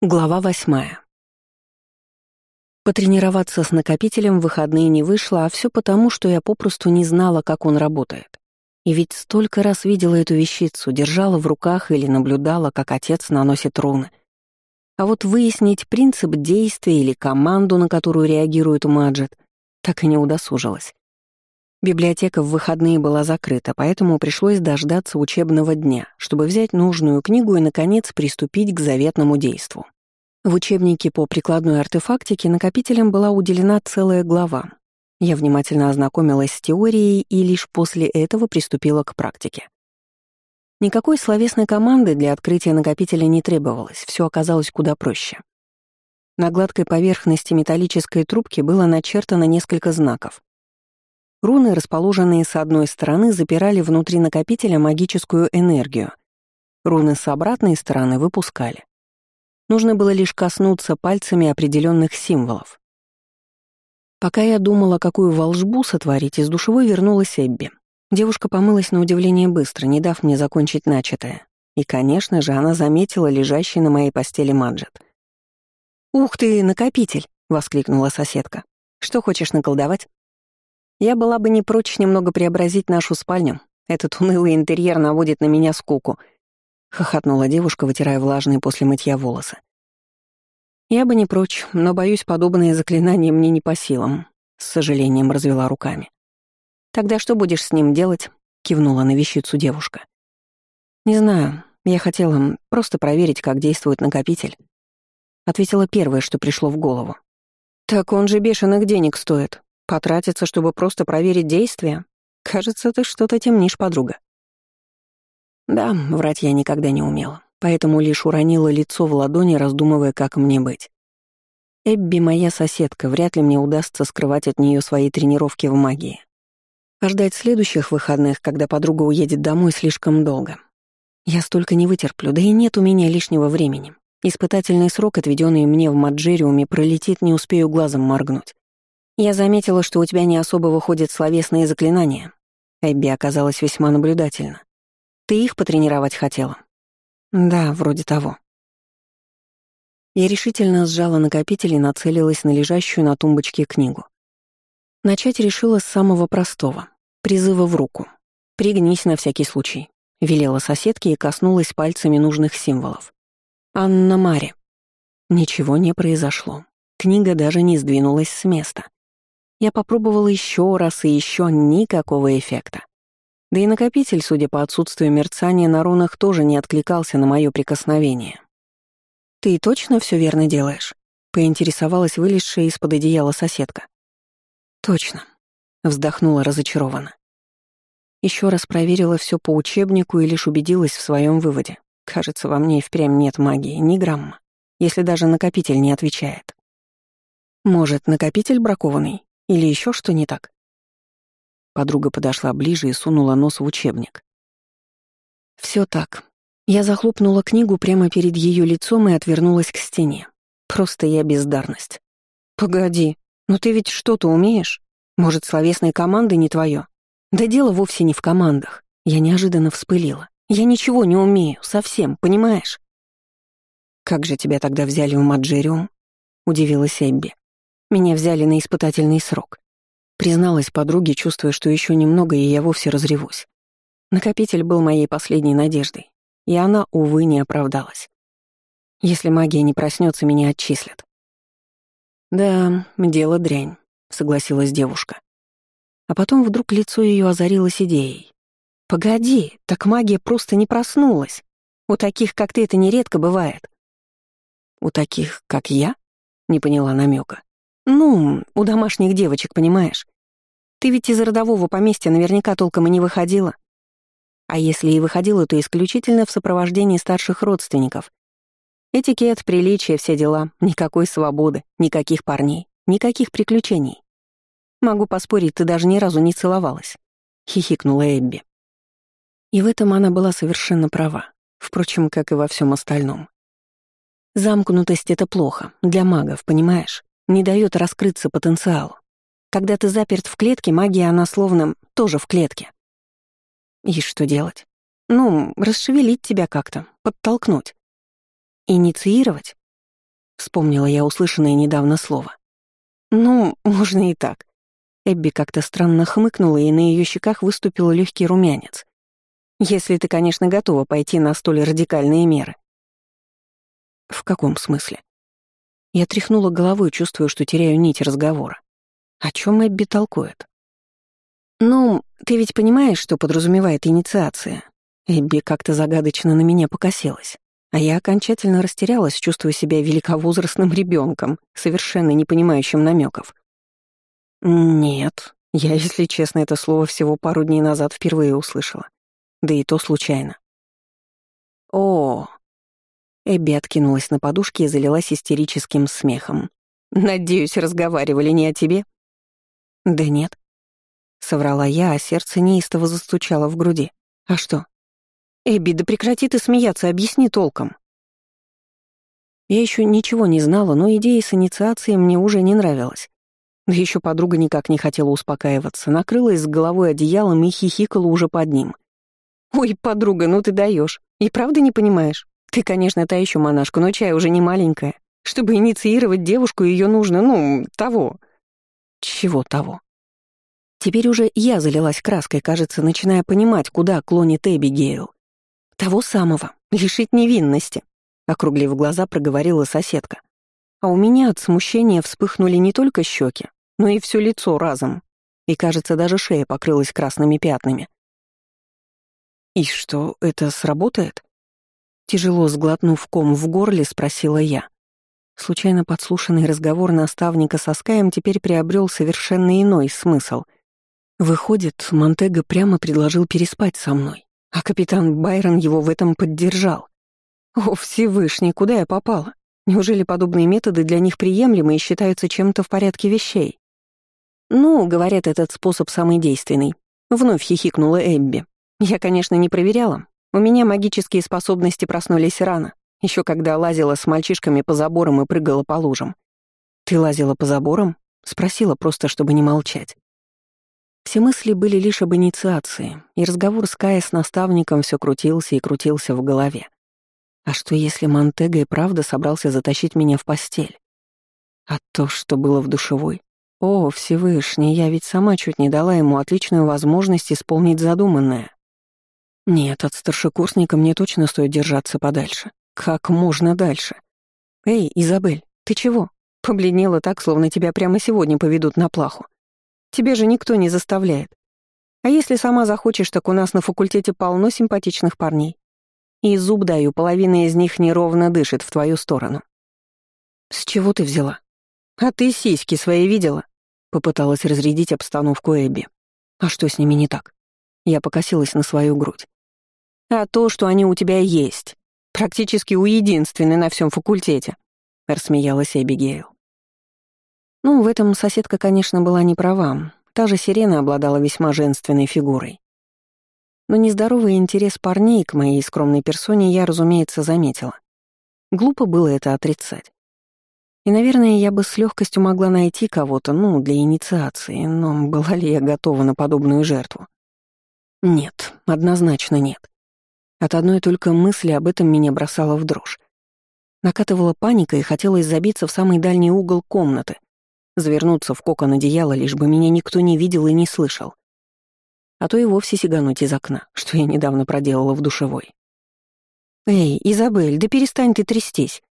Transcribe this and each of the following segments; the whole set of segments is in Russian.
Глава восьмая. Потренироваться с накопителем в выходные не вышло, а все потому, что я попросту не знала, как он работает. И ведь столько раз видела эту вещицу, держала в руках или наблюдала, как отец наносит руны. А вот выяснить принцип действия или команду, на которую реагирует Маджет, так и не удосужилась. Библиотека в выходные была закрыта, поэтому пришлось дождаться учебного дня, чтобы взять нужную книгу и, наконец, приступить к заветному действу. В учебнике по прикладной артефактике накопителям была уделена целая глава. Я внимательно ознакомилась с теорией и лишь после этого приступила к практике. Никакой словесной команды для открытия накопителя не требовалось, все оказалось куда проще. На гладкой поверхности металлической трубки было начертано несколько знаков. Руны, расположенные с одной стороны, запирали внутри накопителя магическую энергию. Руны с обратной стороны выпускали. Нужно было лишь коснуться пальцами определенных символов. Пока я думала, какую волжбу сотворить, из душевой вернулась Эбби. Девушка помылась на удивление быстро, не дав мне закончить начатое. И, конечно же, она заметила лежащий на моей постели маджет. «Ух ты, накопитель!» — воскликнула соседка. «Что хочешь наколдовать?» Я была бы не прочь немного преобразить нашу спальню. Этот унылый интерьер наводит на меня скуку. Хохотнула девушка, вытирая влажные после мытья волосы. Я бы не прочь, но, боюсь, подобные заклинания мне не по силам. С сожалением развела руками. «Тогда что будешь с ним делать?» — кивнула на вещицу девушка. «Не знаю. Я хотела просто проверить, как действует накопитель». Ответила первое, что пришло в голову. «Так он же бешеных денег стоит», Потратиться, чтобы просто проверить действия? Кажется, ты что-то темнишь, подруга. Да, врать я никогда не умела, поэтому лишь уронила лицо в ладони, раздумывая, как мне быть. Эбби моя соседка, вряд ли мне удастся скрывать от нее свои тренировки в магии. А ждать следующих выходных, когда подруга уедет домой, слишком долго. Я столько не вытерплю, да и нет у меня лишнего времени. Испытательный срок, отведенный мне в Маджериуме, пролетит, не успею глазом моргнуть. «Я заметила, что у тебя не особо выходят словесные заклинания». Эбби оказалась весьма наблюдательна. «Ты их потренировать хотела?» «Да, вроде того». Я решительно сжала накопитель и нацелилась на лежащую на тумбочке книгу. Начать решила с самого простого — призыва в руку. «Пригнись на всякий случай», — велела соседке и коснулась пальцами нужных символов. «Анна Мари». Ничего не произошло. Книга даже не сдвинулась с места. Я попробовала еще раз и еще никакого эффекта. Да и накопитель, судя по отсутствию мерцания на рунах, тоже не откликался на мое прикосновение. «Ты точно все верно делаешь?» — поинтересовалась вылезшая из-под одеяла соседка. «Точно», — вздохнула разочарованно. Еще раз проверила все по учебнику и лишь убедилась в своем выводе. Кажется, во мне и впрямь нет магии, ни грамма, если даже накопитель не отвечает. Может, накопитель бракованный? Или еще что не так? Подруга подошла ближе и сунула нос в учебник. Все так. Я захлопнула книгу прямо перед ее лицом и отвернулась к стене. Просто я бездарность. Погоди, но ты ведь что-то умеешь? Может, словесной команды не твое? Да дело вовсе не в командах. Я неожиданно вспылила. Я ничего не умею, совсем, понимаешь? Как же тебя тогда взяли в Маджериум? Удивилась Эбби. Меня взяли на испытательный срок. Призналась подруге, чувствуя, что еще немного, и я вовсе разревусь. Накопитель был моей последней надеждой, и она, увы, не оправдалась. Если магия не проснется, меня отчислят. «Да, дело дрянь», — согласилась девушка. А потом вдруг лицо ее озарилось идеей. «Погоди, так магия просто не проснулась. У таких, как ты, это нередко бывает». «У таких, как я?» — не поняла намека. «Ну, у домашних девочек, понимаешь? Ты ведь из родового поместья наверняка толком и не выходила. А если и выходила, то исключительно в сопровождении старших родственников. Этикет, приличие, все дела. Никакой свободы, никаких парней, никаких приключений. Могу поспорить, ты даже ни разу не целовалась», — хихикнула Эбби. И в этом она была совершенно права, впрочем, как и во всем остальном. Замкнутость — это плохо, для магов, понимаешь? Не дает раскрыться потенциалу. Когда ты заперт в клетке, магия, она словно тоже в клетке. И что делать? Ну, расшевелить тебя как-то, подтолкнуть. Инициировать? Вспомнила я услышанное недавно слово. «Ну, можно и так». Эбби как-то странно хмыкнула, и на ее щеках выступил легкий румянец. «Если ты, конечно, готова пойти на столь радикальные меры». «В каком смысле?» Я тряхнула головой, чувствуя, что теряю нить разговора. О чем Эбби толкует? «Ну, ты ведь понимаешь, что подразумевает инициация?» Эбби как-то загадочно на меня покосилась. А я окончательно растерялась, чувствуя себя великовозрастным ребенком, совершенно не понимающим намеков. «Нет, я, если честно, это слово всего пару дней назад впервые услышала. Да и то случайно». «О!» Эбби откинулась на подушке и залилась истерическим смехом. «Надеюсь, разговаривали не о тебе?» «Да нет». Соврала я, а сердце неистово застучало в груди. «А что, «Эбби, да прекрати ты смеяться, объясни толком». Я еще ничего не знала, но идея с инициацией мне уже не нравилась. Да еще подруга никак не хотела успокаиваться, накрылась с головой одеялом и хихикала уже под ним. «Ой, подруга, ну ты даешь. И правда не понимаешь? Ты, конечно, та еще монашка, но чай уже не маленькая. Чтобы инициировать девушку, ее нужно, ну, того». «Чего того?» Теперь уже я залилась краской, кажется, начиная понимать, куда клонит Эбигейл. «Того самого, лишить невинности», — округлив глаза, проговорила соседка. А у меня от смущения вспыхнули не только щеки, но и все лицо разом. И, кажется, даже шея покрылась красными пятнами. «И что, это сработает?» Тяжело сглотнув ком в горле, спросила я. Случайно подслушанный разговор наставника со Скаем теперь приобрел совершенно иной смысл. Выходит, Монтега прямо предложил переспать со мной. А капитан Байрон его в этом поддержал. О, Всевышний, куда я попала? Неужели подобные методы для них приемлемы и считаются чем-то в порядке вещей? Ну, говорят, этот способ самый действенный. Вновь хихикнула Эбби. Я, конечно, не проверяла. У меня магические способности проснулись рано, еще когда лазила с мальчишками по заборам и прыгала по лужам. «Ты лазила по заборам?» — спросила просто, чтобы не молчать. Все мысли были лишь об инициации, и разговор с Кая с наставником все крутился и крутился в голове. А что, если Монтега и правда собрался затащить меня в постель? А то, что было в душевой? О, Всевышний, я ведь сама чуть не дала ему отличную возможность исполнить задуманное. Нет, от старшекурсника мне точно стоит держаться подальше. Как можно дальше? Эй, Изабель, ты чего? Побледнела так, словно тебя прямо сегодня поведут на плаху. Тебе же никто не заставляет. А если сама захочешь, так у нас на факультете полно симпатичных парней. И зуб даю, половина из них неровно дышит в твою сторону. С чего ты взяла? А ты сиськи свои видела? Попыталась разрядить обстановку Эбби. А что с ними не так? Я покосилась на свою грудь. А то, что они у тебя есть. Практически у единственной на всем факультете. Рассмеялась Эбигейл. Ну, в этом соседка, конечно, была не права. Та же сирена обладала весьма женственной фигурой. Но нездоровый интерес парней к моей скромной персоне я, разумеется, заметила. Глупо было это отрицать. И, наверное, я бы с легкостью могла найти кого-то, ну, для инициации, но была ли я готова на подобную жертву? Нет, однозначно нет. От одной только мысли об этом меня бросало в дрожь. Накатывала паника и хотелось забиться в самый дальний угол комнаты, завернуться в кокон одеяла, лишь бы меня никто не видел и не слышал. А то и вовсе сигануть из окна, что я недавно проделала в душевой. «Эй, Изабель, да перестань ты трястись!»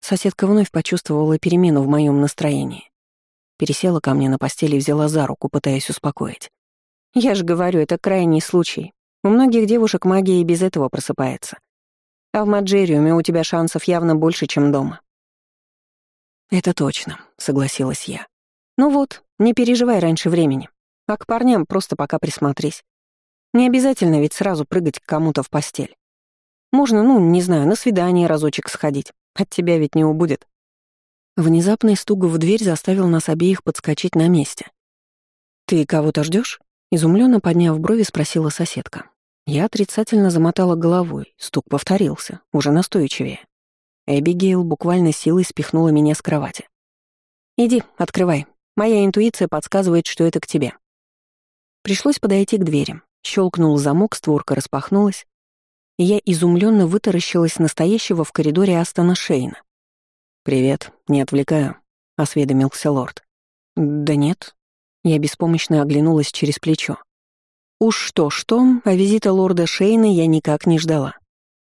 Соседка вновь почувствовала перемену в моем настроении. Пересела ко мне на постели и взяла за руку, пытаясь успокоить. «Я же говорю, это крайний случай. У многих девушек магия и без этого просыпается. А в Маджериуме у тебя шансов явно больше, чем дома. «Это точно», — согласилась я. «Ну вот, не переживай раньше времени. А к парням просто пока присмотрись. Не обязательно ведь сразу прыгать к кому-то в постель. Можно, ну, не знаю, на свидание разочек сходить. От тебя ведь не убудет». Внезапный стук в дверь заставил нас обеих подскочить на месте. «Ты кого-то ждешь? изумленно подняв брови, спросила соседка. Я отрицательно замотала головой, стук повторился, уже настойчивее. Эбигейл буквально силой спихнула меня с кровати. «Иди, открывай. Моя интуиция подсказывает, что это к тебе». Пришлось подойти к двери. Щелкнул замок, створка распахнулась, и я изумленно вытаращилась настоящего в коридоре Астона Шейна. «Привет, не отвлекаю», — осведомился лорд. «Да нет». Я беспомощно оглянулась через плечо. Уж что-что, а визита лорда Шейна я никак не ждала.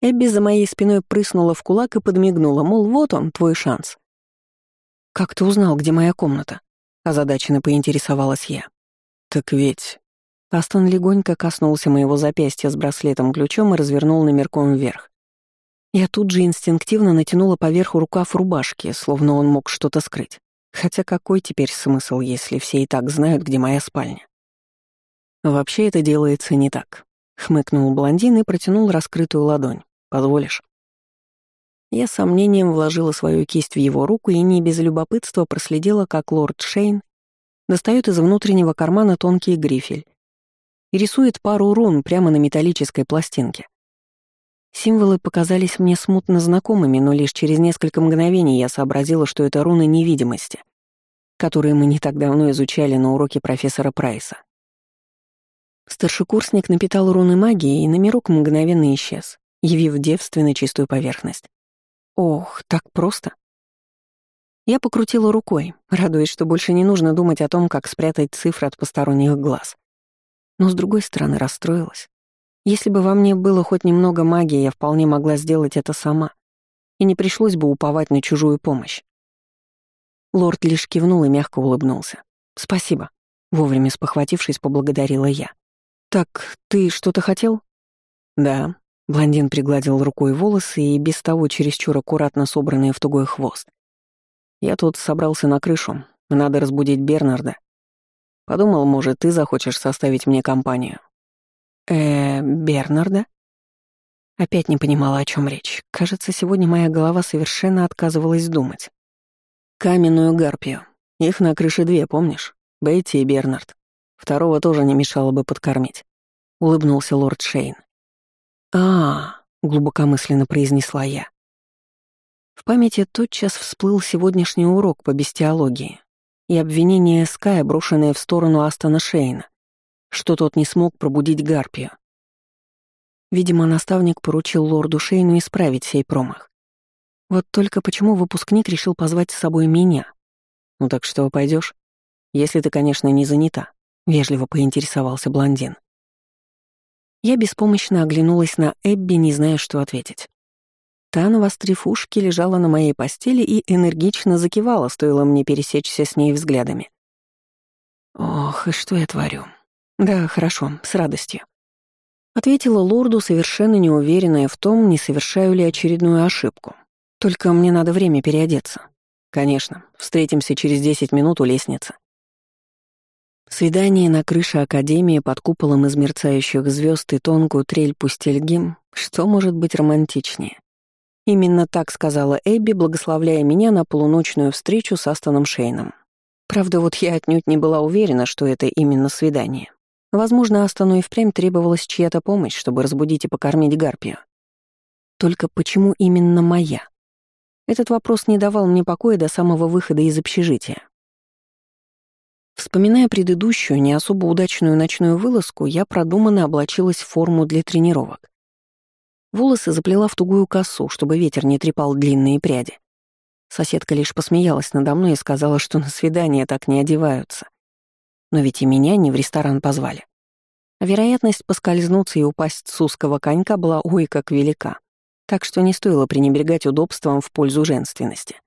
Эбби за моей спиной прыснула в кулак и подмигнула, мол, вот он, твой шанс. «Как ты узнал, где моя комната?» — озадаченно поинтересовалась я. «Так ведь...» Астон легонько коснулся моего запястья с браслетом-ключом и развернул номерком вверх. Я тут же инстинктивно натянула поверх рукав рубашки, словно он мог что-то скрыть. Хотя какой теперь смысл, если все и так знают, где моя спальня? Вообще это делается не так. Хмыкнул блондин и протянул раскрытую ладонь. Позволишь? Я с сомнением вложила свою кисть в его руку и не без любопытства проследила, как лорд Шейн достает из внутреннего кармана тонкий грифель и рисует пару рун прямо на металлической пластинке. Символы показались мне смутно знакомыми, но лишь через несколько мгновений я сообразила, что это руны невидимости, которые мы не так давно изучали на уроке профессора Прайса. Старшекурсник напитал руны магии, и номерок мгновенно исчез, явив девственно чистую поверхность. Ох, так просто. Я покрутила рукой, радуясь, что больше не нужно думать о том, как спрятать цифры от посторонних глаз. Но с другой стороны расстроилась. Если бы во мне было хоть немного магии, я вполне могла сделать это сама, и не пришлось бы уповать на чужую помощь. Лорд лишь кивнул и мягко улыбнулся. «Спасибо», — вовремя спохватившись, поблагодарила я. «Так, ты что-то хотел?» «Да», — блондин пригладил рукой волосы и без того чересчур аккуратно собранные в тугой хвост. «Я тут собрался на крышу, надо разбудить Бернарда. Подумал, может, ты захочешь составить мне компанию». «Э, Бернарда?» Опять не понимала, о чем речь. Кажется, сегодня моя голова совершенно отказывалась думать. Каменную гарпию. Их на крыше две, помнишь? Бетти и Бернард. Второго тоже не мешало бы подкормить. Улыбнулся лорд Шейн. а, -а, -а глубокомысленно произнесла я. В памяти тотчас всплыл сегодняшний урок по бестиологии и обвинение Ская, брошенное в сторону Астона Шейна что тот не смог пробудить Гарпию. Видимо, наставник поручил лорду Шейну исправить сей промах. Вот только почему выпускник решил позвать с собой меня? Ну так что, пойдешь? Если ты, конечно, не занята, — вежливо поинтересовался блондин. Я беспомощно оглянулась на Эбби, не зная, что ответить. Та, навострив ушки, лежала на моей постели и энергично закивала, стоило мне пересечься с ней взглядами. Ох, и что я творю? «Да, хорошо, с радостью». Ответила лорду, совершенно неуверенная в том, не совершаю ли очередную ошибку. «Только мне надо время переодеться». «Конечно, встретимся через десять минут у лестницы». Свидание на крыше Академии под куполом из мерцающих звезд и тонкую трель пустельги, что может быть романтичнее? Именно так сказала Эбби, благословляя меня на полуночную встречу с Астоном Шейном. Правда, вот я отнюдь не была уверена, что это именно свидание. Возможно, Астону и впрямь требовалась чья-то помощь, чтобы разбудить и покормить Гарпию. Только почему именно моя? Этот вопрос не давал мне покоя до самого выхода из общежития. Вспоминая предыдущую, не особо удачную ночную вылазку, я продуманно облачилась в форму для тренировок. Волосы заплела в тугую косу, чтобы ветер не трепал длинные пряди. Соседка лишь посмеялась надо мной и сказала, что на свидание так не одеваются. Но ведь и меня не в ресторан позвали. Вероятность поскользнуться и упасть с узкого конька была ой как велика, так что не стоило пренебрегать удобством в пользу женственности.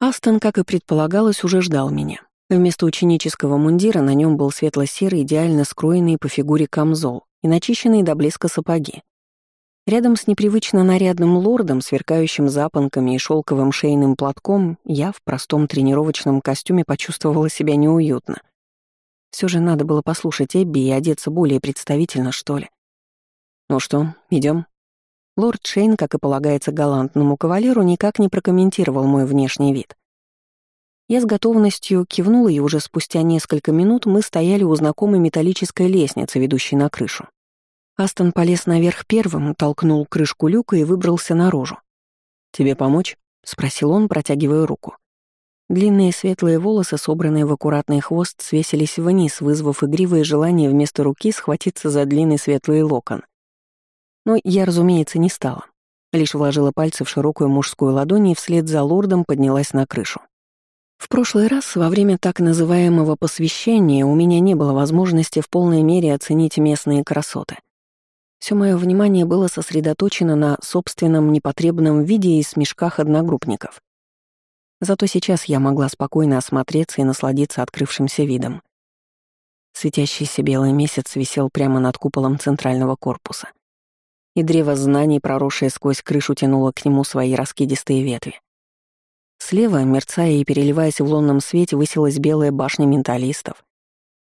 Астон, как и предполагалось, уже ждал меня. Вместо ученического мундира на нем был светло-серый, идеально скроенный по фигуре камзол и начищенные до блеска сапоги. Рядом с непривычно нарядным лордом, сверкающим запонками и шелковым шейным платком, я в простом тренировочном костюме почувствовала себя неуютно. Все же надо было послушать Эбби и одеться более представительно, что ли. «Ну что, идем? Лорд Шейн, как и полагается галантному кавалеру, никак не прокомментировал мой внешний вид. Я с готовностью кивнула, и уже спустя несколько минут мы стояли у знакомой металлической лестницы, ведущей на крышу. Астон полез наверх первым, толкнул крышку люка и выбрался наружу. «Тебе помочь?» — спросил он, протягивая руку. Длинные светлые волосы, собранные в аккуратный хвост, свесились вниз, вызвав игривое желание вместо руки схватиться за длинный светлый локон. Но я, разумеется, не стала. Лишь вложила пальцы в широкую мужскую ладонь и вслед за лордом поднялась на крышу. В прошлый раз, во время так называемого посвящения, у меня не было возможности в полной мере оценить местные красоты. Все мое внимание было сосредоточено на собственном непотребном виде и смешках одногруппников. Зато сейчас я могла спокойно осмотреться и насладиться открывшимся видом. Светящийся белый месяц висел прямо над куполом центрального корпуса. И древо знаний, проросшее сквозь крышу, тянуло к нему свои раскидистые ветви. Слева, мерцая и переливаясь в лунном свете, высилась белая башня менталистов.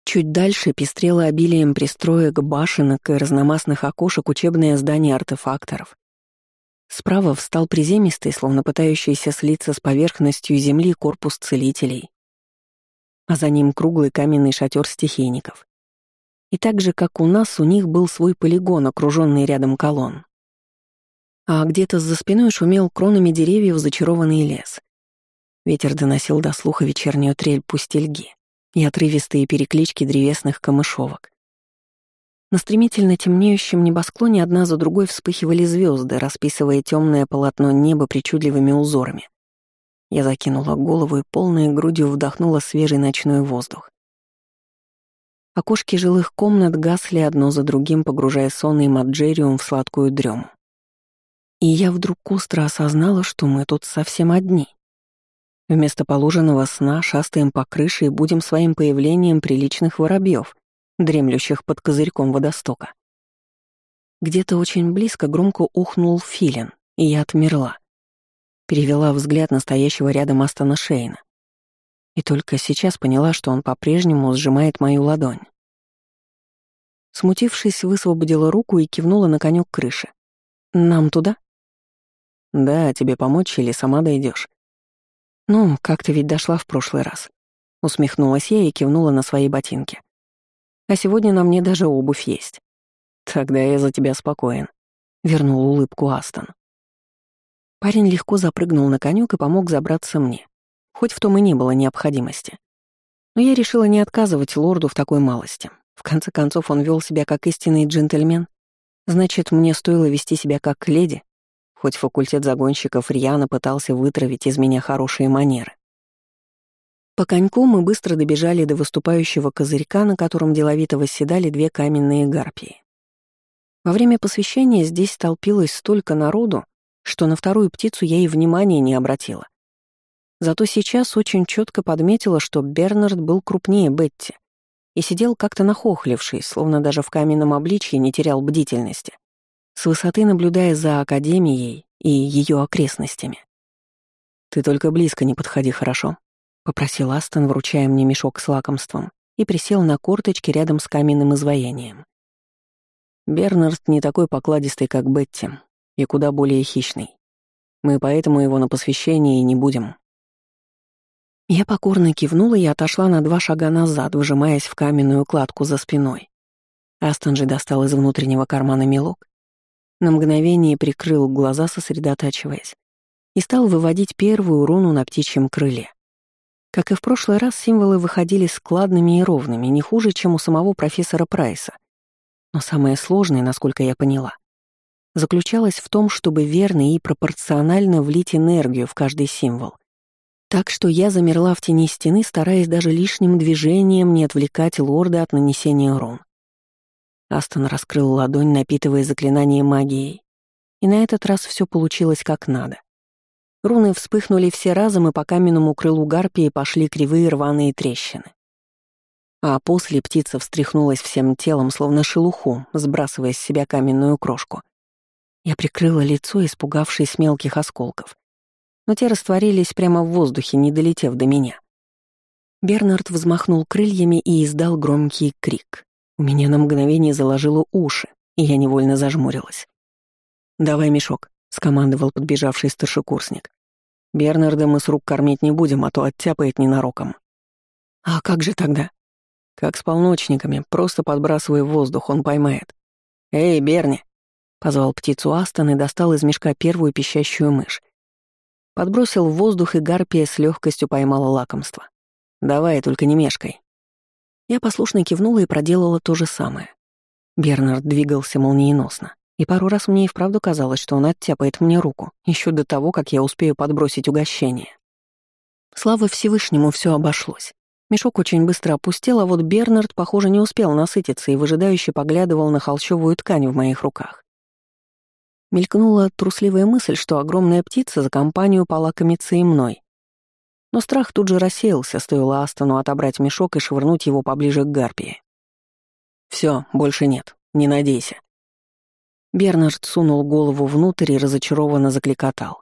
Чуть дальше пестрело обилием пристроек, башенок и разномастных окошек учебное здание артефакторов. Справа встал приземистый, словно пытающийся слиться с поверхностью земли корпус целителей. А за ним круглый каменный шатер стихийников. И так же, как у нас, у них был свой полигон, окруженный рядом колонн. А где-то за спиной шумел кронами деревьев зачарованный лес. Ветер доносил до слуха вечернюю трель пустельги и отрывистые переклички древесных камышовок. На стремительно темнеющем небосклоне одна за другой вспыхивали звезды, расписывая темное полотно неба причудливыми узорами. Я закинула голову и полной грудью вдохнула свежий ночной воздух. Окошки жилых комнат гасли одно за другим, погружая сонный Маджериум в сладкую дрему. И я вдруг остро осознала, что мы тут совсем одни. Вместо положенного сна шастаем по крыше и будем своим появлением приличных воробьев, дремлющих под козырьком водостока. Где-то очень близко громко ухнул филин, и я отмерла. Перевела взгляд настоящего рядом Астона Шейна. И только сейчас поняла, что он по-прежнему сжимает мою ладонь. Смутившись, высвободила руку и кивнула на конек крыши. «Нам туда?» «Да, тебе помочь или сама дойдешь. «Ну, как ты ведь дошла в прошлый раз?» Усмехнулась я и кивнула на свои ботинки. «А сегодня на мне даже обувь есть». «Тогда я за тебя спокоен», — вернул улыбку Астон. Парень легко запрыгнул на конюк и помог забраться мне, хоть в том и не было необходимости. Но я решила не отказывать лорду в такой малости. В конце концов, он вел себя как истинный джентльмен. Значит, мне стоило вести себя как леди, хоть факультет загонщиков рьяно пытался вытравить из меня хорошие манеры. По коньку мы быстро добежали до выступающего козырька, на котором деловито восседали две каменные гарпии. Во время посвящения здесь толпилось столько народу, что на вторую птицу я и внимания не обратила. Зато сейчас очень четко подметила, что Бернард был крупнее Бетти и сидел как-то нахохлившись, словно даже в каменном обличье не терял бдительности с высоты наблюдая за Академией и ее окрестностями. «Ты только близко не подходи, хорошо?» — попросил Астон, вручая мне мешок с лакомством, и присел на корточки рядом с каменным изваянием. Бернард не такой покладистый, как Бетти, и куда более хищный. Мы поэтому его на посвящение и не будем. Я покорно кивнула и отошла на два шага назад, вжимаясь в каменную кладку за спиной. Астон же достал из внутреннего кармана мелок на мгновение прикрыл глаза, сосредотачиваясь, и стал выводить первую руну на птичьем крыле. Как и в прошлый раз, символы выходили складными и ровными, не хуже, чем у самого профессора Прайса. Но самое сложное, насколько я поняла, заключалось в том, чтобы верно и пропорционально влить энергию в каждый символ. Так что я замерла в тени стены, стараясь даже лишним движением не отвлекать лорда от нанесения рун. Астон раскрыл ладонь, напитывая заклинание магией. И на этот раз все получилось как надо. Руны вспыхнули все разом, и по каменному крылу гарпии пошли кривые рваные трещины. А после птица встряхнулась всем телом, словно шелуху, сбрасывая с себя каменную крошку. Я прикрыла лицо, испугавшись мелких осколков. Но те растворились прямо в воздухе, не долетев до меня. Бернард взмахнул крыльями и издал громкий крик. У меня на мгновение заложило уши, и я невольно зажмурилась. «Давай мешок», — скомандовал подбежавший старшекурсник. «Бернарда мы с рук кормить не будем, а то оттяпает ненароком». «А как же тогда?» «Как с полночниками, просто подбрасывая в воздух, он поймает». «Эй, Берни!» — позвал птицу Астон и достал из мешка первую пищащую мышь. Подбросил в воздух, и гарпия с легкостью поймала лакомство. «Давай, только не мешкай». Я послушно кивнула и проделала то же самое. Бернард двигался молниеносно, И пару раз мне и вправду казалось, что он оттяпает мне руку, еще до того, как я успею подбросить угощение. Слава Всевышнему, все обошлось. Мешок очень быстро опустел, а вот Бернард, похоже, не успел насытиться и выжидающе поглядывал на холщовую ткань в моих руках. Мелькнула трусливая мысль, что огромная птица за компанию полакомится и мной. Но страх тут же рассеялся, стоило Астону отобрать мешок и швырнуть его поближе к гарпии. Все, больше нет, не надейся. Бернард сунул голову внутрь и разочарованно закликотал.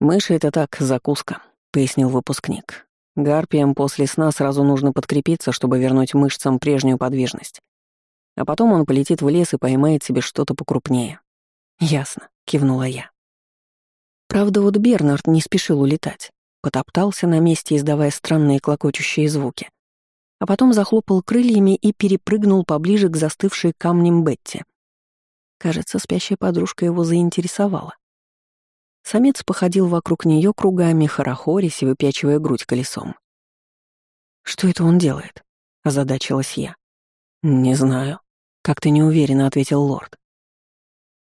«Мыши — это так, закуска», — пояснил выпускник. «Гарпиям после сна сразу нужно подкрепиться, чтобы вернуть мышцам прежнюю подвижность. А потом он полетит в лес и поймает себе что-то покрупнее». «Ясно», — кивнула я. Правда, вот Бернард не спешил улетать. Потоптался на месте, издавая странные клокочущие звуки. А потом захлопал крыльями и перепрыгнул поближе к застывшей камнем Бетти. Кажется, спящая подружка его заинтересовала. Самец походил вокруг нее кругами, хорохорясь и выпячивая грудь колесом. «Что это он делает?» — озадачилась я. «Не знаю», — как-то неуверенно ответил лорд.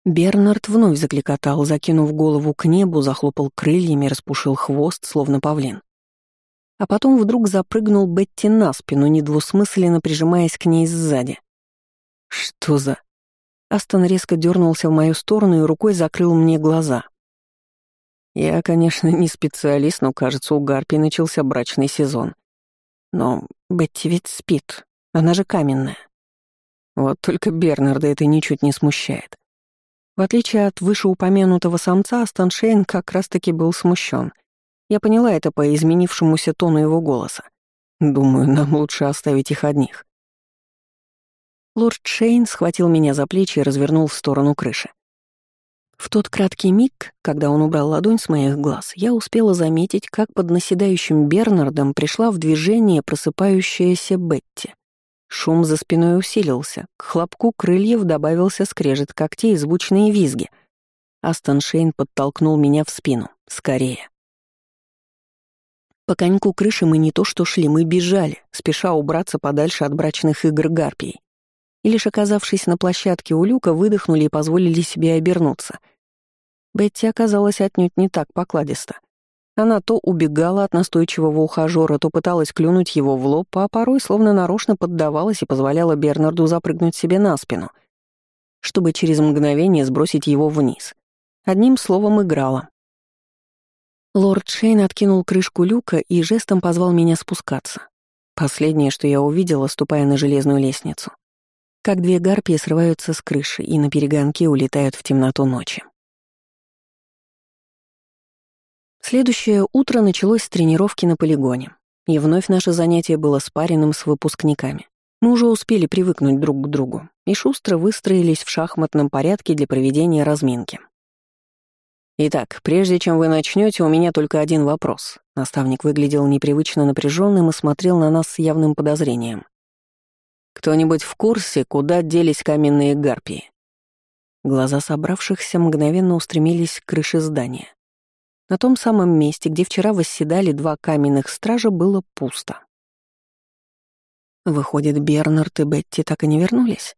Бернард вновь закликотал, закинув голову к небу, захлопал крыльями, распушил хвост, словно павлин. А потом вдруг запрыгнул Бетти на спину, недвусмысленно прижимаясь к ней сзади. «Что за...» Астон резко дернулся в мою сторону и рукой закрыл мне глаза. Я, конечно, не специалист, но, кажется, у Гарпи начался брачный сезон. Но Бетти ведь спит, она же каменная. Вот только Бернарда это ничуть не смущает. В отличие от вышеупомянутого самца, Станшейн как раз-таки был смущен. Я поняла это по изменившемуся тону его голоса. Думаю, нам лучше оставить их одних. Лорд Шейн схватил меня за плечи и развернул в сторону крыши. В тот краткий миг, когда он убрал ладонь с моих глаз, я успела заметить, как под наседающим Бернардом пришла в движение просыпающаяся Бетти. Шум за спиной усилился, к хлопку крыльев добавился скрежет когтей и звучные визги. Астон Шейн подтолкнул меня в спину. Скорее. По коньку крыши мы не то что шли, мы бежали, спеша убраться подальше от брачных игр гарпий. И лишь оказавшись на площадке у люка, выдохнули и позволили себе обернуться. Бетти оказалась отнюдь не так покладиста. Она то убегала от настойчивого ухажёра, то пыталась клюнуть его в лоб, а порой словно нарочно поддавалась и позволяла Бернарду запрыгнуть себе на спину, чтобы через мгновение сбросить его вниз. Одним словом, играла. Лорд Шейн откинул крышку люка и жестом позвал меня спускаться. Последнее, что я увидела, ступая на железную лестницу. Как две гарпии срываются с крыши и на перегонке улетают в темноту ночи. Следующее утро началось с тренировки на полигоне, и вновь наше занятие было спаренным с выпускниками. Мы уже успели привыкнуть друг к другу и шустро выстроились в шахматном порядке для проведения разминки. «Итак, прежде чем вы начнете, у меня только один вопрос». Наставник выглядел непривычно напряженным и смотрел на нас с явным подозрением. «Кто-нибудь в курсе, куда делись каменные гарпии?» Глаза собравшихся мгновенно устремились к крыше здания. На том самом месте, где вчера восседали два каменных стража, было пусто. Выходит, Бернард и Бетти так и не вернулись?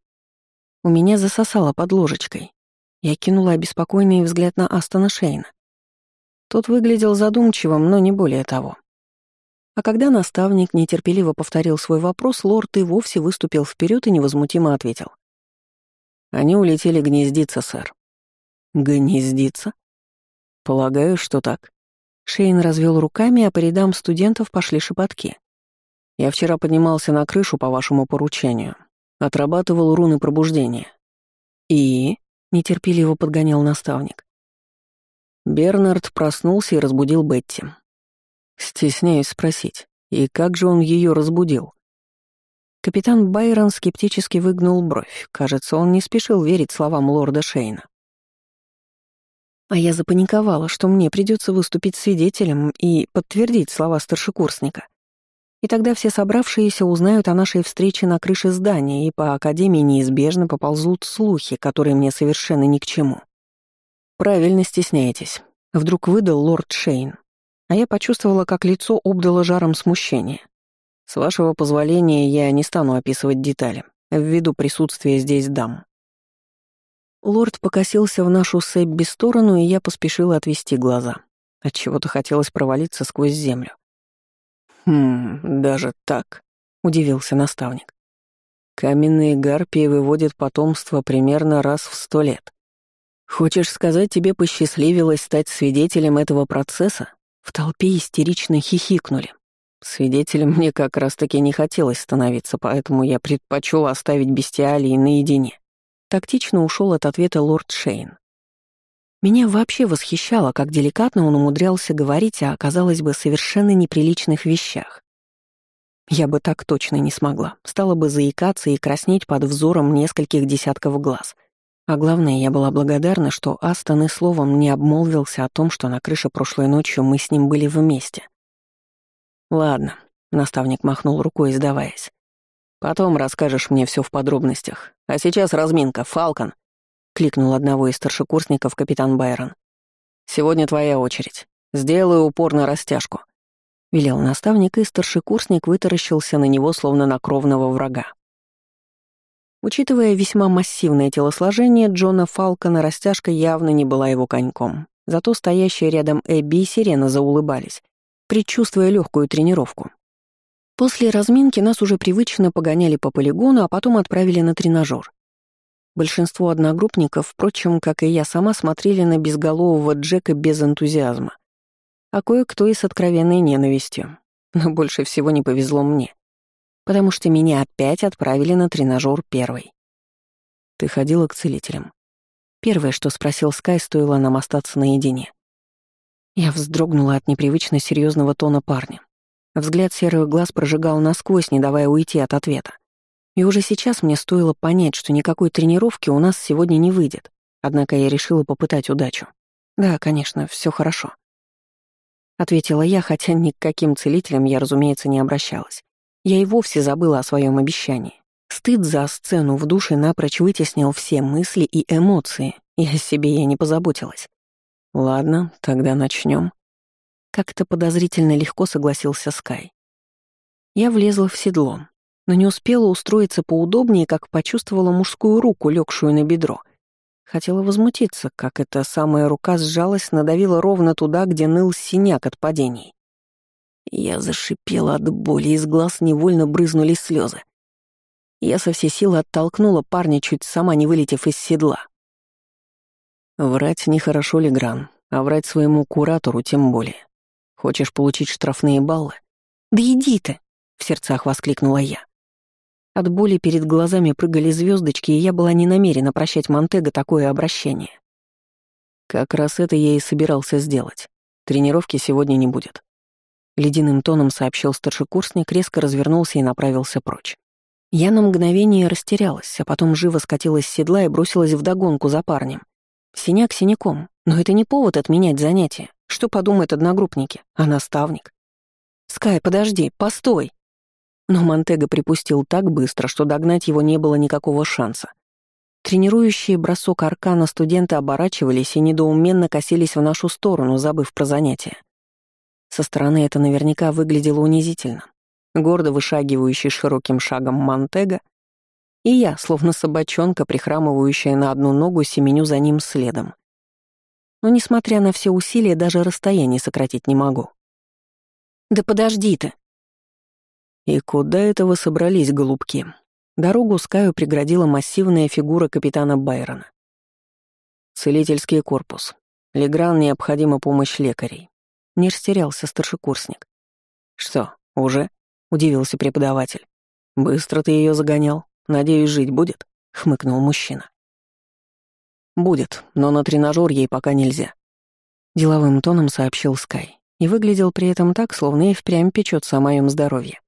У меня засосало под ложечкой. Я кинула обеспокоенный взгляд на Астона Шейна. Тот выглядел задумчивым, но не более того. А когда наставник нетерпеливо повторил свой вопрос, лорд и вовсе выступил вперед и невозмутимо ответил. «Они улетели гнездиться, сэр». «Гнездиться?» «Полагаю, что так». Шейн развел руками, а по рядам студентов пошли шепотки. «Я вчера поднимался на крышу по вашему поручению. Отрабатывал руны пробуждения». «И?» — нетерпеливо подгонял наставник. Бернард проснулся и разбудил Бетти. Стесняюсь спросить, и как же он ее разбудил? Капитан Байрон скептически выгнул бровь. Кажется, он не спешил верить словам лорда Шейна. А я запаниковала, что мне придется выступить свидетелем и подтвердить слова старшекурсника. И тогда все собравшиеся узнают о нашей встрече на крыше здания, и по Академии неизбежно поползут слухи, которые мне совершенно ни к чему. «Правильно стесняетесь», — вдруг выдал лорд Шейн. А я почувствовала, как лицо обдало жаром смущения. С вашего позволения, я не стану описывать детали, ввиду присутствия здесь дам. Лорд покосился в нашу с сторону, и я поспешила отвести глаза. Отчего-то хотелось провалиться сквозь землю. «Хм, даже так?» — удивился наставник. «Каменные гарпии выводят потомство примерно раз в сто лет. Хочешь сказать, тебе посчастливилось стать свидетелем этого процесса?» В толпе истерично хихикнули. Свидетелем мне как раз-таки не хотелось становиться, поэтому я предпочел оставить бестиалии наедине. Тактично ушел от ответа лорд Шейн. Меня вообще восхищало, как деликатно он умудрялся говорить о, казалось бы, совершенно неприличных вещах. Я бы так точно не смогла. Стала бы заикаться и краснеть под взором нескольких десятков глаз. А главное, я была благодарна, что Астон и словом не обмолвился о том, что на крыше прошлой ночью мы с ним были вместе. «Ладно», — наставник махнул рукой, сдаваясь. «Потом расскажешь мне все в подробностях. А сейчас разминка, Фалкон», — кликнул одного из старшекурсников капитан Байрон. «Сегодня твоя очередь. Сделаю упор на растяжку. — велел наставник, и старшекурсник вытаращился на него, словно на кровного врага. Учитывая весьма массивное телосложение, Джона Фалкона растяжка явно не была его коньком. Зато стоящие рядом Эбби и Сирена заулыбались, предчувствуя легкую тренировку. После разминки нас уже привычно погоняли по полигону, а потом отправили на тренажер. Большинство одногруппников, впрочем, как и я сама, смотрели на безголового Джека без энтузиазма а кое-кто и с откровенной ненавистью. Но больше всего не повезло мне, потому что меня опять отправили на тренажер первой. «Ты ходила к целителям?» Первое, что спросил Скай, стоило нам остаться наедине. Я вздрогнула от непривычно серьезного тона парня. Взгляд серых глаз прожигал насквозь, не давая уйти от ответа. И уже сейчас мне стоило понять, что никакой тренировки у нас сегодня не выйдет. Однако я решила попытать удачу. Да, конечно, все хорошо ответила я, хотя ни к каким целителям я, разумеется, не обращалась. Я и вовсе забыла о своем обещании. Стыд за сцену в душе напрочь вытеснил все мысли и эмоции, и о себе я не позаботилась. Ладно, тогда начнем. Как-то подозрительно легко согласился Скай. Я влезла в седло, но не успела устроиться поудобнее, как почувствовала мужскую руку, легшую на бедро — Хотела возмутиться, как эта самая рука сжалась, надавила ровно туда, где ныл синяк от падений. Я зашипела от боли, из глаз невольно брызнули слезы. Я со всей силы оттолкнула парня, чуть сама не вылетев из седла. Врать нехорошо ли, Гран, а врать своему куратору тем более. Хочешь получить штрафные баллы? «Да иди ты!» — в сердцах воскликнула я. От боли перед глазами прыгали звездочки, и я была не намерена прощать Монтега такое обращение. Как раз это я и собирался сделать. Тренировки сегодня не будет. Ледяным тоном сообщил старшекурсник, резко развернулся и направился прочь. Я на мгновение растерялась, а потом живо скатилась с седла и бросилась вдогонку за парнем. Синяк синяком, но это не повод отменять занятия. Что подумают одногруппники, а наставник? «Скай, подожди, постой!» Но Монтега припустил так быстро, что догнать его не было никакого шанса. Тренирующие бросок аркана студенты оборачивались и недоуменно косились в нашу сторону, забыв про занятия. Со стороны это наверняка выглядело унизительно. Гордо вышагивающий широким шагом Монтега, и я, словно собачонка, прихрамывающая на одну ногу, семеню за ним следом. Но, несмотря на все усилия, даже расстояние сократить не могу. «Да подожди ты!» «И куда это вы собрались, голубки?» Дорогу Скаю преградила массивная фигура капитана Байрона. «Целительский корпус. Легран необходима помощь лекарей». Не растерялся старшекурсник. «Что, уже?» — удивился преподаватель. «Быстро ты ее загонял. Надеюсь, жить будет?» — хмыкнул мужчина. «Будет, но на тренажер ей пока нельзя», — деловым тоном сообщил Скай и выглядел при этом так, словно и впрямь печется о моем здоровье.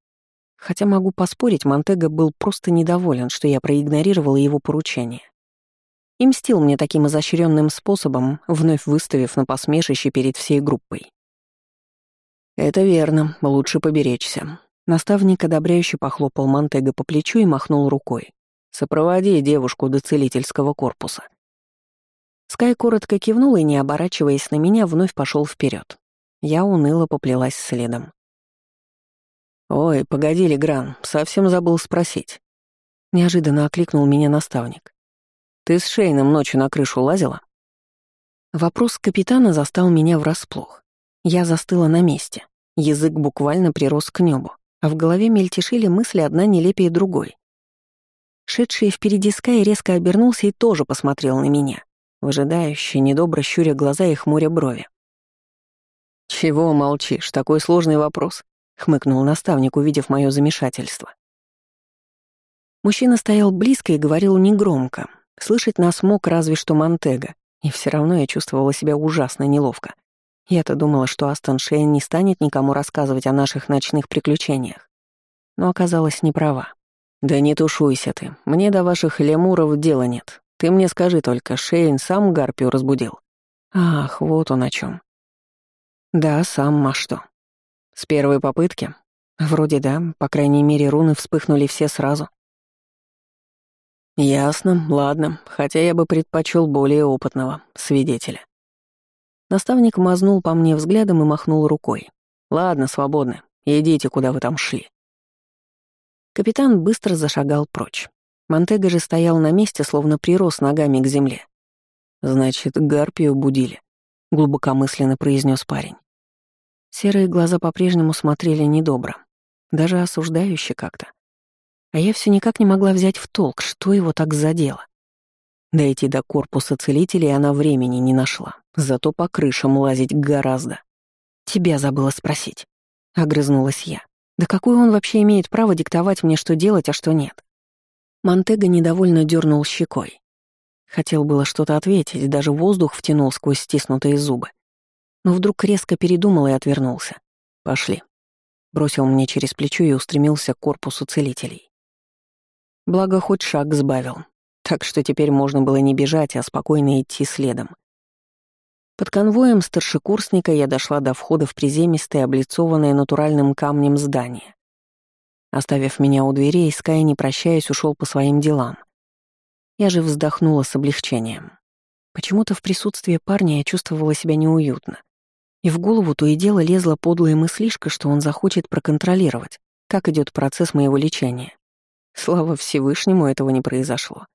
Хотя могу поспорить, Монтега был просто недоволен, что я проигнорировала его поручение. И мстил мне таким изощренным способом, вновь выставив на посмешище перед всей группой. «Это верно, лучше поберечься». Наставник одобряюще похлопал Монтега по плечу и махнул рукой. «Сопроводи девушку до целительского корпуса». Скай коротко кивнул и, не оборачиваясь на меня, вновь пошел вперед. Я уныло поплелась следом. «Ой, погоди, Легран, совсем забыл спросить». Неожиданно окликнул меня наставник. Ты с Шейном ночью на крышу лазила?» Вопрос капитана застал меня врасплох. Я застыла на месте. Язык буквально прирос к небу, а в голове мельтешили мысли одна нелепее другой. Шедший впереди Скай резко обернулся и тоже посмотрел на меня, выжидающе, недобро щуря глаза и хмуря брови. «Чего молчишь? Такой сложный вопрос», — хмыкнул наставник, увидев мое замешательство. Мужчина стоял близко и говорил негромко. Слышать нас мог разве что Монтега, и все равно я чувствовала себя ужасно неловко. Я-то думала, что Астон Шейн не станет никому рассказывать о наших ночных приключениях. Но оказалась не права. «Да не тушуйся ты, мне до ваших лемуров дела нет. Ты мне скажи только, Шейн сам Гарпию разбудил?» «Ах, вот он о чем. «Да, сам, а что?» «С первой попытки?» «Вроде да, по крайней мере, руны вспыхнули все сразу». «Ясно, ладно, хотя я бы предпочел более опытного свидетеля». Наставник мазнул по мне взглядом и махнул рукой. «Ладно, свободны. Идите, куда вы там шли». Капитан быстро зашагал прочь. Монтега же стоял на месте, словно прирос ногами к земле. «Значит, гарпию будили», — глубокомысленно произнес парень. Серые глаза по-прежнему смотрели недобро, даже осуждающе как-то. А я все никак не могла взять в толк, что его так задело. Дойти до корпуса целителей она времени не нашла, зато по крышам лазить гораздо. «Тебя забыла спросить», — огрызнулась я. «Да какое он вообще имеет право диктовать мне, что делать, а что нет?» Монтега недовольно дернул щекой. Хотел было что-то ответить, даже воздух втянул сквозь стиснутые зубы. Но вдруг резко передумал и отвернулся. «Пошли». Бросил мне через плечо и устремился к корпусу целителей. Благо, хоть шаг сбавил. Так что теперь можно было не бежать, а спокойно идти следом. Под конвоем старшекурсника я дошла до входа в приземистое, облицованное натуральным камнем здание. Оставив меня у дверей, Скай, не прощаясь, ушел по своим делам. Я же вздохнула с облегчением. Почему-то в присутствии парня я чувствовала себя неуютно. И в голову то и дело лезла подлая мыслишка, что он захочет проконтролировать, как идет процесс моего лечения. Слава Всевышнему, этого не произошло.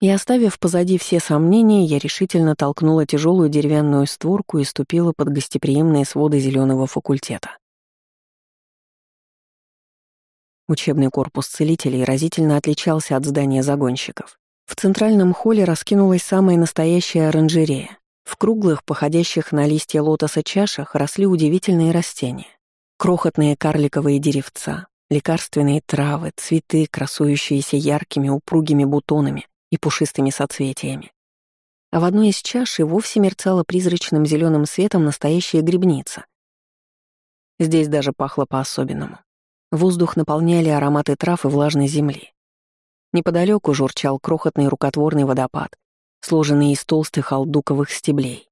И оставив позади все сомнения, я решительно толкнула тяжелую деревянную створку и ступила под гостеприимные своды зеленого факультета. Учебный корпус целителей разительно отличался от здания загонщиков. В центральном холле раскинулась самая настоящая оранжерея. В круглых, походящих на листья лотоса чашах росли удивительные растения. Крохотные карликовые деревца, лекарственные травы, цветы, красующиеся яркими упругими бутонами и пушистыми соцветиями. А в одной из чаш и вовсе мерцала призрачным зеленым светом настоящая грибница. Здесь даже пахло по-особенному. Воздух наполняли ароматы трав и влажной земли. Неподалеку журчал крохотный рукотворный водопад, сложенный из толстых алдуковых стеблей.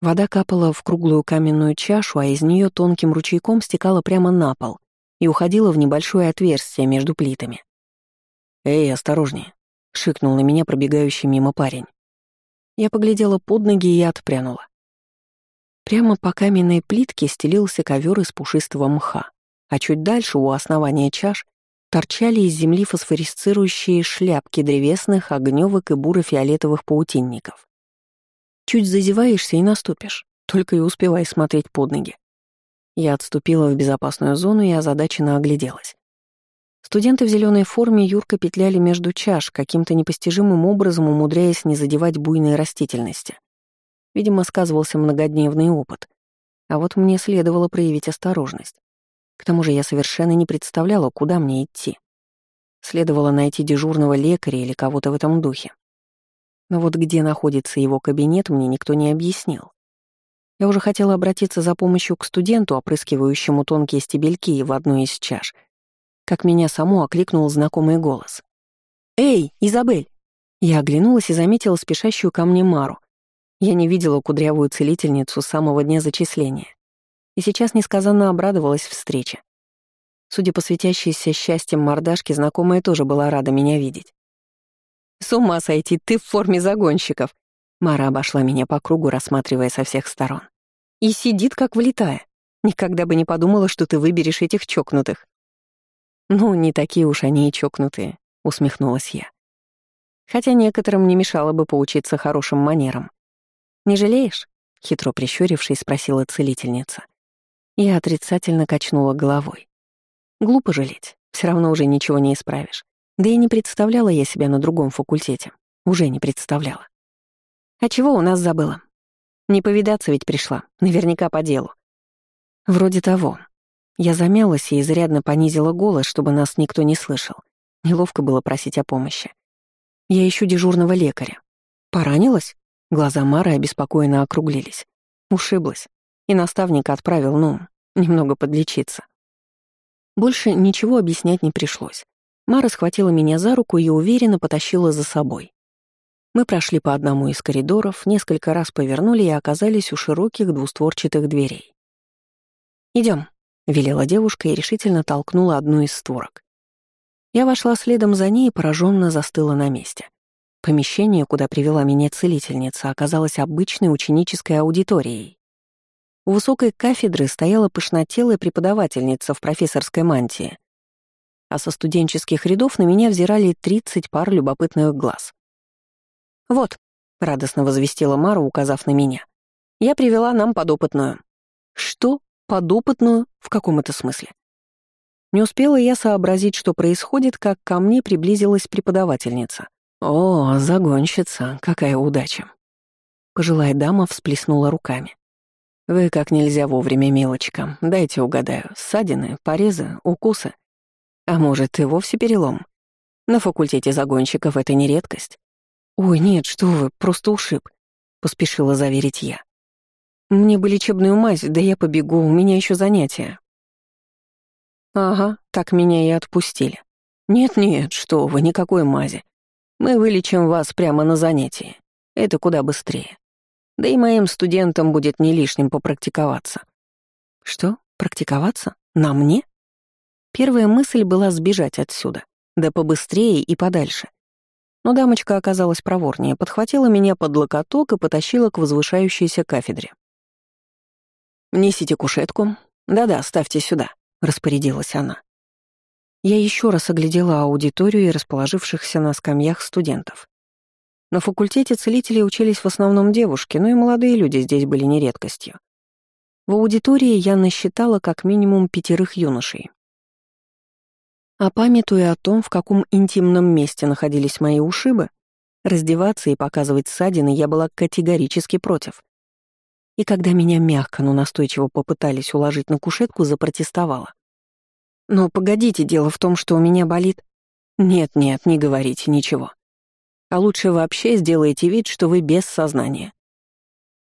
Вода капала в круглую каменную чашу, а из нее тонким ручейком стекала прямо на пол, и уходила в небольшое отверстие между плитами. «Эй, осторожнее!» — шикнул на меня пробегающий мимо парень. Я поглядела под ноги и отпрянула. Прямо по каменной плитке стелился ковер из пушистого мха, а чуть дальше, у основания чаш, торчали из земли фосфорисцирующие шляпки древесных, огневок и буро-фиолетовых паутинников. Чуть зазеваешься и наступишь, только и успевай смотреть под ноги. Я отступила в безопасную зону и озадаченно огляделась. Студенты в зеленой форме юрко петляли между чаш, каким-то непостижимым образом умудряясь не задевать буйной растительности. Видимо, сказывался многодневный опыт. А вот мне следовало проявить осторожность. К тому же я совершенно не представляла, куда мне идти. Следовало найти дежурного лекаря или кого-то в этом духе. Но вот где находится его кабинет, мне никто не объяснил. Я уже хотела обратиться за помощью к студенту, опрыскивающему тонкие стебельки в одну из чаш, как меня саму окликнул знакомый голос. «Эй, Изабель!» Я оглянулась и заметила спешащую ко мне Мару. Я не видела кудрявую целительницу с самого дня зачисления. И сейчас несказанно обрадовалась встрече. Судя по светящейся счастьем мордашке, знакомая тоже была рада меня видеть. «С ума сойти, ты в форме загонщиков!» Мара обошла меня по кругу, рассматривая со всех сторон. И сидит, как влетая. Никогда бы не подумала, что ты выберешь этих чокнутых. «Ну, не такие уж они и чокнутые», — усмехнулась я. Хотя некоторым не мешало бы поучиться хорошим манерам. «Не жалеешь?» — хитро прищурившись, спросила целительница. Я отрицательно качнула головой. Глупо жалеть, все равно уже ничего не исправишь. Да и не представляла я себя на другом факультете. Уже не представляла. А чего у нас забыла? Не повидаться ведь пришла, наверняка по делу. Вроде того. Я замялась и изрядно понизила голос, чтобы нас никто не слышал. Неловко было просить о помощи. Я ищу дежурного лекаря. Поранилась? Глаза Мары обеспокоенно округлились. Ушиблась. И наставник отправил, ну, немного подлечиться. Больше ничего объяснять не пришлось. Мара схватила меня за руку и уверенно потащила за собой. Мы прошли по одному из коридоров, несколько раз повернули и оказались у широких двустворчатых дверей. Идем, велела девушка и решительно толкнула одну из створок. Я вошла следом за ней и пораженно застыла на месте. Помещение, куда привела меня целительница, оказалось обычной ученической аудиторией. У высокой кафедры стояла пышнотелая преподавательница в профессорской мантии, а со студенческих рядов на меня взирали 30 пар любопытных глаз. «Вот», — радостно возвестила Мара, указав на меня. «Я привела нам подопытную». «Что? Подопытную? В каком это смысле?» Не успела я сообразить, что происходит, как ко мне приблизилась преподавательница. «О, загонщица, какая удача!» Пожилая дама всплеснула руками. «Вы как нельзя вовремя, милочка. Дайте угадаю. Ссадины, порезы, укусы. А может, и вовсе перелом? На факультете загонщиков это не редкость. «Ой, нет, что вы, просто ушиб», — поспешила заверить я. «Мне бы лечебную мазь, да я побегу, у меня еще занятия». «Ага, так меня и отпустили. Нет-нет, что вы, никакой мази. Мы вылечим вас прямо на занятии. Это куда быстрее. Да и моим студентам будет не лишним попрактиковаться». «Что, практиковаться? На мне?» Первая мысль была сбежать отсюда, да побыстрее и подальше. Но дамочка оказалась проворнее, подхватила меня под локоток и потащила к возвышающейся кафедре. «Несите кушетку. Да-да, ставьте сюда», — распорядилась она. Я еще раз оглядела аудиторию и расположившихся на скамьях студентов. На факультете целителей учились в основном девушки, но и молодые люди здесь были не редкостью. В аудитории я насчитала как минимум пятерых юношей, а памятуя о том, в каком интимном месте находились мои ушибы, раздеваться и показывать ссадины я была категорически против. И когда меня мягко, но настойчиво попытались уложить на кушетку, запротестовала. «Но погодите, дело в том, что у меня болит...» «Нет-нет, не говорите ничего. А лучше вообще сделайте вид, что вы без сознания.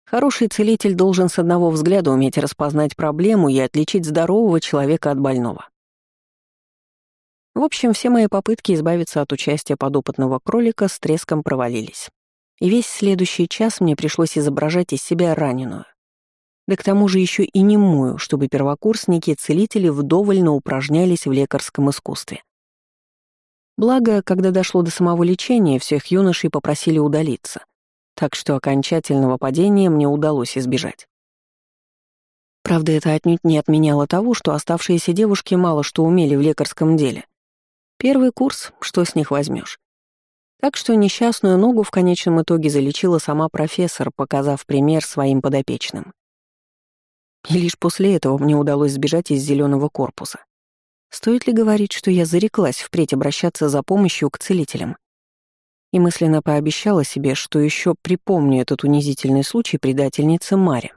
Хороший целитель должен с одного взгляда уметь распознать проблему и отличить здорового человека от больного. В общем, все мои попытки избавиться от участия подопытного кролика с треском провалились. И весь следующий час мне пришлось изображать из себя раненую. Да к тому же еще и немую, чтобы первокурсники-целители вдоволь упражнялись в лекарском искусстве. Благо, когда дошло до самого лечения, всех юношей попросили удалиться, так что окончательного падения мне удалось избежать. Правда, это отнюдь не отменяло того, что оставшиеся девушки мало что умели в лекарском деле, Первый курс, что с них возьмешь? Так что несчастную ногу в конечном итоге залечила сама профессор, показав пример своим подопечным. И лишь после этого мне удалось сбежать из зеленого корпуса. Стоит ли говорить, что я зареклась впредь обращаться за помощью к целителям? И мысленно пообещала себе, что еще припомню этот унизительный случай предательницы Маре.